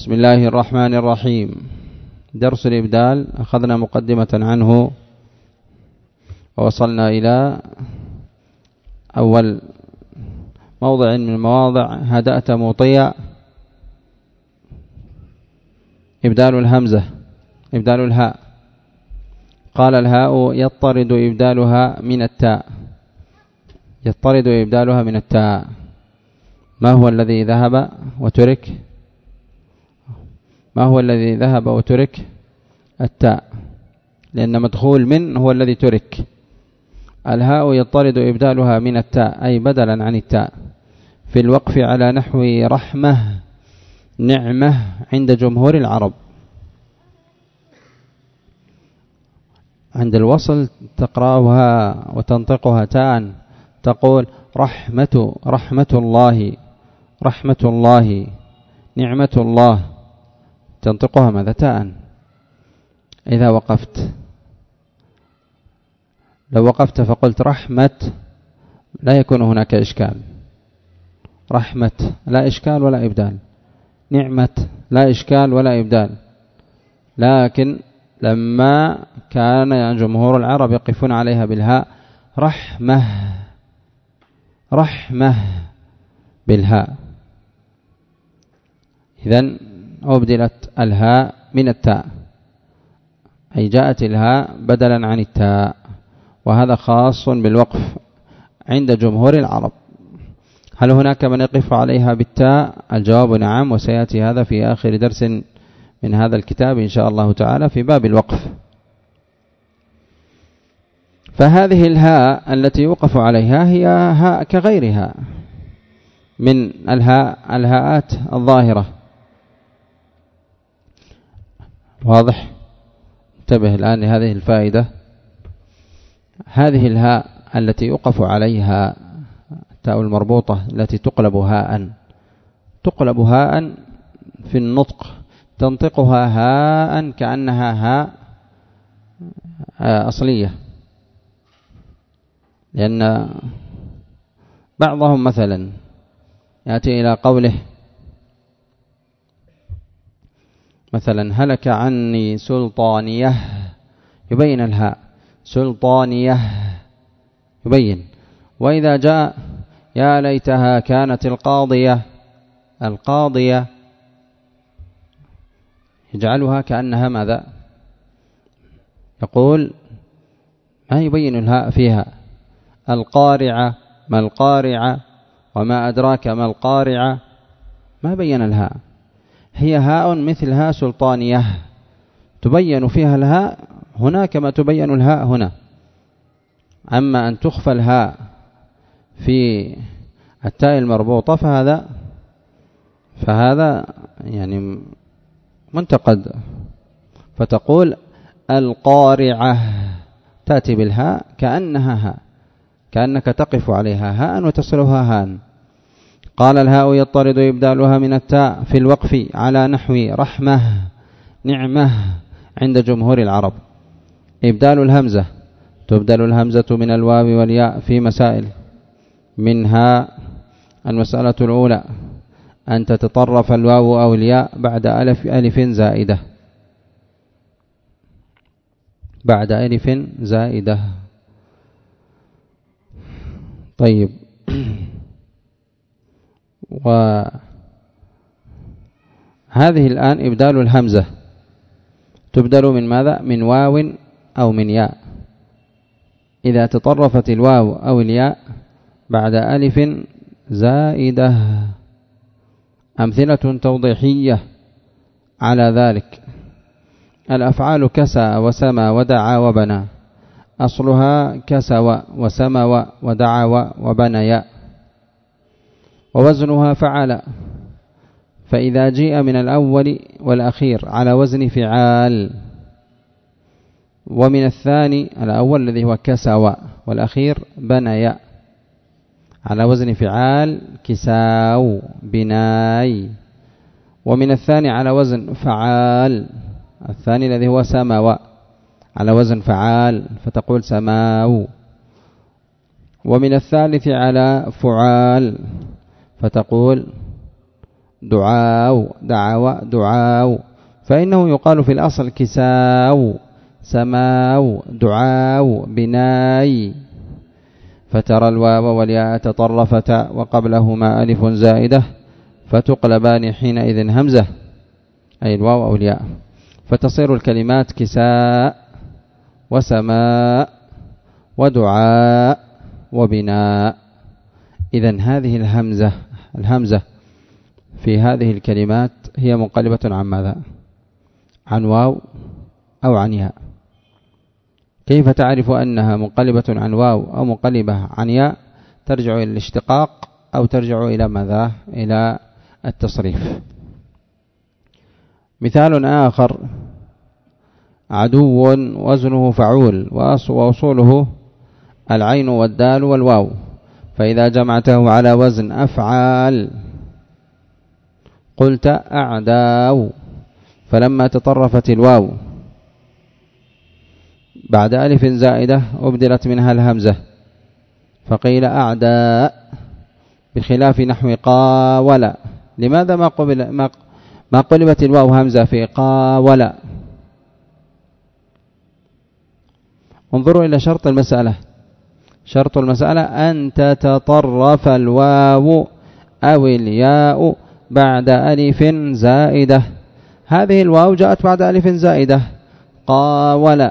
بسم الله الرحمن الرحيم. درس الإبدال. أخذنا مقدمة عنه. ووصلنا إلى أول موضع من المواضع. هدأت موطيا إبدال الهمزة. إبدال الهاء. قال الهاء يطرد إبدالها من التاء. يطرد إبدالها من التاء. ما هو الذي ذهب وترك؟ ما هو الذي ذهب وترك؟ التاء. لأن مدخول من هو الذي ترك. الهاء يطرد إبدالها من التاء أي بدلا عن التاء. في الوقف على نحو رحمة نعمة عند جمهور العرب. عند الوصل تقرأها وتنطقها تاء تقول رحمة رحمة الله رحمة الله نعمة الله. تنطقها ماذا تاء؟ إذا وقفت. لو وقفت فقلت رحمة لا يكون هناك إشكال. رحمة لا إشكال ولا إبدال. نعمة لا إشكال ولا إبدال. لكن لما كان جمهور العرب يقفون عليها بالهاء رحمة رحمة بالهاء. إذن أبدلت الهاء من التاء. أي جاءت الهاء بدلا عن التاء. وهذا خاص بالوقف عند جمهور العرب. هل هناك من يقف عليها بالتاء؟ الجواب نعم وسيأتي هذا في آخر درس من هذا الكتاب إن شاء الله تعالى في باب الوقف. فهذه الهاء التي يوقف عليها هي هاء كغيرها من الهاء الهاءات الظاهرة. واضح؟ انتبه الآن لهذه الفائدة. هذه الهاء التي يوقف عليها التاء المربوطة التي تقلب هاء. تقلب هاء في النطق. تنطقها هاء كأنها هاء أصلية. لأن بعضهم مثلا يأتي إلى قوله مثلا هلك عني سلطانية يبين الهاء سلطانية يبين. وإذا جاء يا ليتها كانت القاضية القاضية يجعلها كأنها ماذا؟ يقول ما يبين الهاء فيها؟ القارعة ما القارعة؟ وما أدراك ما القارعة؟ ما بين الهاء هي هاء مثلها سلطانية. تبين فيها الهاء هنا كما تبين الهاء هنا. أما أن تخفى الهاء في التاء المربوطة فهذا فهذا يعني منتقد. فتقول القارعة تأتي بالهاء كأنها هاء كأنك تقف عليها هاء وتصلها هان قال الهاء يطرد إبدالها من التاء في الوقف على نحو رحمة نعمة عند جمهور العرب. إبدال الهمزة تبدل الهمزة من الواو والياء في مسائل. منها المسألة الأولى أن تتطرف الواو أو الياء بعد ألف, ألف زائدة. بعد ألف زائدة. طيب وهذه الآن إبدال الهمزة. تبدل من ماذا؟ من واو أو من ياء. إذا تطرفت الواو أو الياء بعد ألف زائدة. أمثلة توضيحية على ذلك. الأفعال كسى وسمى ودعا وبنى. أصلها كسوى وسمى ودعا وبنيا. ووزنها فعل فإذا جيء من الأول والأخير على وزن فعال. ومن الثاني الأول الذي هو كسوى والأخير بنيا على وزن فعال كساو بناي. ومن الثاني على وزن فعال. الثاني الذي هو سماوى. على وزن فعال فتقول سماو. ومن الثالث على فعال. فتقول دعاو دعاو دعاو. فإنه يقال في الأصل كساو سماو دعاو بناي. فترى الواو والياء تطرفتا وقبلهما ألف زائدة فتقلبان حينئذ همزة أي الواو أو الياء. فتصير الكلمات كساء وسماء ودعاء وبناء. إذا هذه الهمزة الهمزة في هذه الكلمات هي منقلبة عن ماذا؟ عن واو أو عن ياء. كيف تعرف أنها منقلبة عن واو أو منقلبة عن ياء؟ ترجع إلى الاشتقاق أو ترجع إلى ماذا؟ إلى التصريف. مثال آخر. عدو وزنه فعول وأصوله العين والدال والواو. فإذا جمعته على وزن أفعال قلت أعداو فلما تطرفت الواو بعد ألف زائدة أبدلت منها الهمزة فقيل أعداء بخلاف نحو قاول. لماذا ما قبل ما ما قلبت الواو همزة في قاول؟ انظروا إلى شرط المسألة. شرط المسألة أن تتطرف الواو أو الياء بعد ألف زائدة. هذه الواو جاءت بعد ألف زائدة. قاول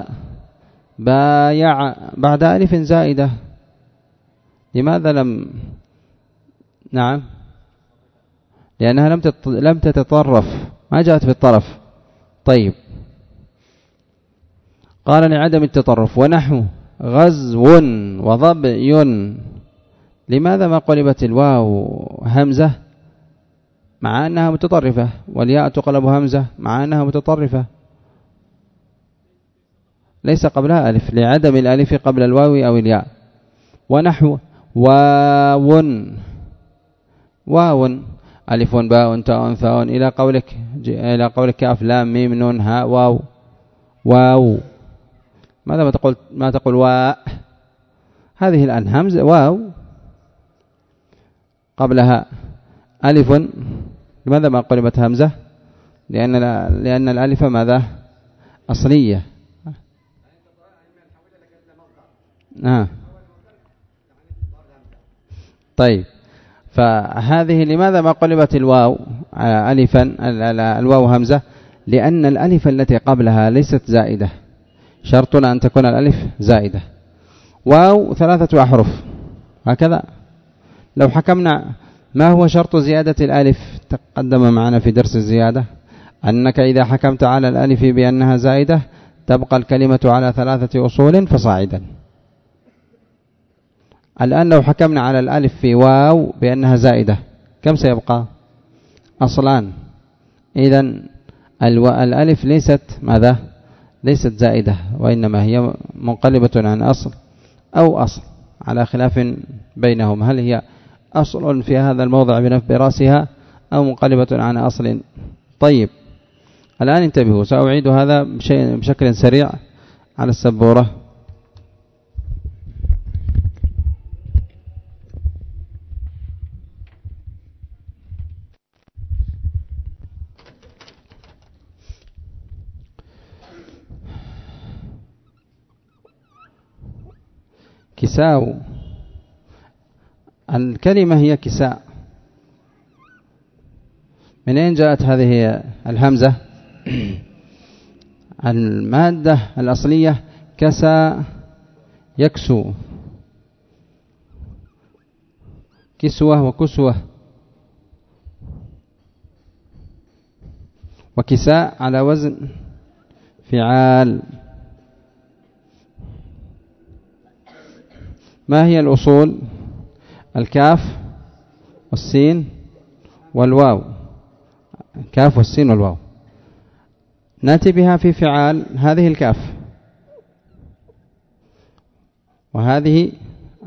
بايع بعد ألف زائدة. لماذا لم؟ نعم. لأنها لم لم تتطرف. ما جاءت في الطرف طيب. قال لعدم التطرف. ونحو. غزو وضبي لماذا ما قلبت الواو همزة؟ مع أنها متطرفة. والياء تقلب همزة مع أنها متطرفة. ليس قبلها ألف لعدم الألف قبل الواو أو الياء. ونحو واو. واو. ألف باء تاء ثاء إلى قولك إلى قولك كاف لام ميم نون هاء واو. واو. ماذا ما تقول ما تقول واء؟ هذه الآن همزة واو. قبلها ألف. لماذا ما قلبت همزة؟ لأن لأن الألف ماذا؟ أصلية. آه. طيب. فهذه لماذا ما قلبت الواو؟ ألفا الواو همزة؟ لأن الألف التي قبلها ليست زائدة. شرطنا أن تكون الألف زائدة. واو ثلاثة أحرف. هكذا. لو حكمنا ما هو شرط زيادة الألف تقدم معنا في درس الزيادة. أنك إذا حكمت على الألف بأنها زائدة تبقى الكلمة على ثلاثة أصول فصاعدا. الآن لو حكمنا على الألف في واو بأنها زائدة كم سيبقى؟ أصلان. إذا الألف ليست ماذا؟ ليست زائدة وإنما هي منقلبة عن أصل أو أصل على خلاف بينهم. هل هي أصل في هذا الموضع برأسها أو منقلبة عن أصل؟ طيب الآن انتبهوا سأعيد هذا بشكل سريع على السبورة. كساو الكلمة هي كساء. من أين جاءت هذه الهمزة؟ المادة الأصلية كسى يكسو. كسوة وكسوة. وكساء على وزن فعال. ما هي الأصول؟ الكاف والسين والواو. الكاف والسين والواو. نأتي بها في فعال هذه الكاف. وهذه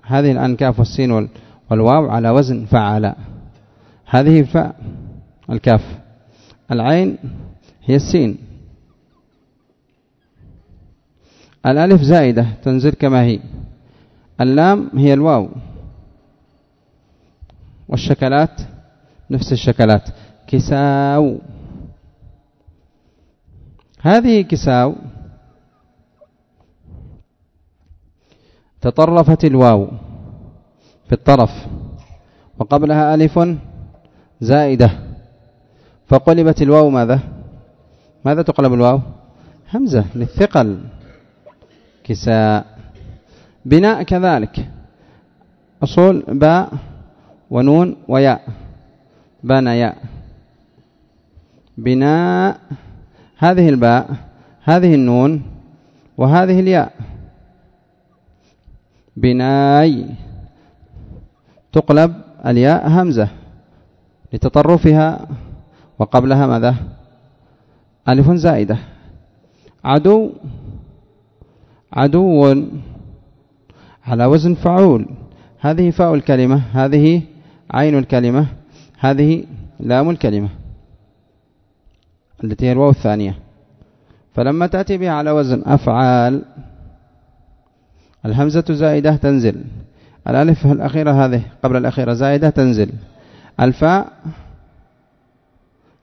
هذه الأنكاف والسين والواو على وزن فعل هذه الفاء الكاف. العين هي السين. الألف زائدة تنزل كما هي. اللام هي الواو. والشكلات نفس الشكلات. كساو. هذه كساو. تطرفت الواو في الطرف وقبلها ألف زائدة. فقلبت الواو ماذا؟ ماذا تقلب الواو؟ همزة للثقل. كساء. بناء كذلك. أصول باء ونون وياء. بنى ياء. بناء. هذه الباء هذه النون وهذه الياء. بناي. تقلب الياء همزة لتطرفها وقبلها ماذا؟ ألف زائدة. عدو. عدو. على وزن فعول. هذه فاء الكلمة هذه عين الكلمة هذه لام الكلمة. التي هي الواو الثانية. فلما تأتي بها على وزن أفعال الهمزة زائدة تنزل. الألف الأخيرة هذه قبل الأخيرة زائدة تنزل. الفاء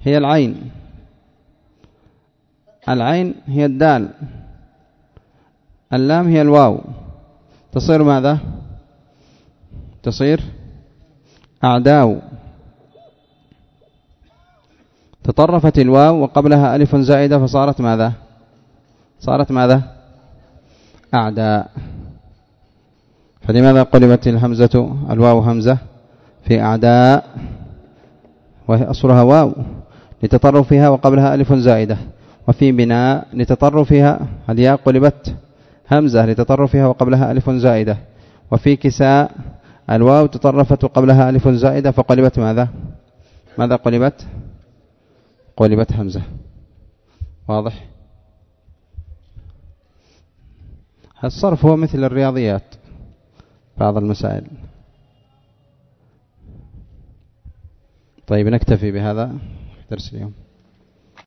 هي العين. العين هي الدال. اللام هي الواو. تصير ماذا؟ تصير أعداو تطرفت الواو وقبلها ألف زائدة فصارت ماذا؟ صارت ماذا؟ أعداء. فلماذا قلبت الهمزة الواو همزة في أعداء؟ وهي أصلها واو لتطرفها وقبلها ألف زائدة. وفي بناء لتطرفها الياء قلبت همزة لتطرفها وقبلها ألف زائدة. وفي كساء الواو تطرفت وقبلها ألف زائدة فقلبت ماذا؟ ماذا قلبت؟ قلبت همزة. واضح؟ الصرف هو مثل الرياضيات بعض المسائل. طيب نكتفي بهذا درس اليوم.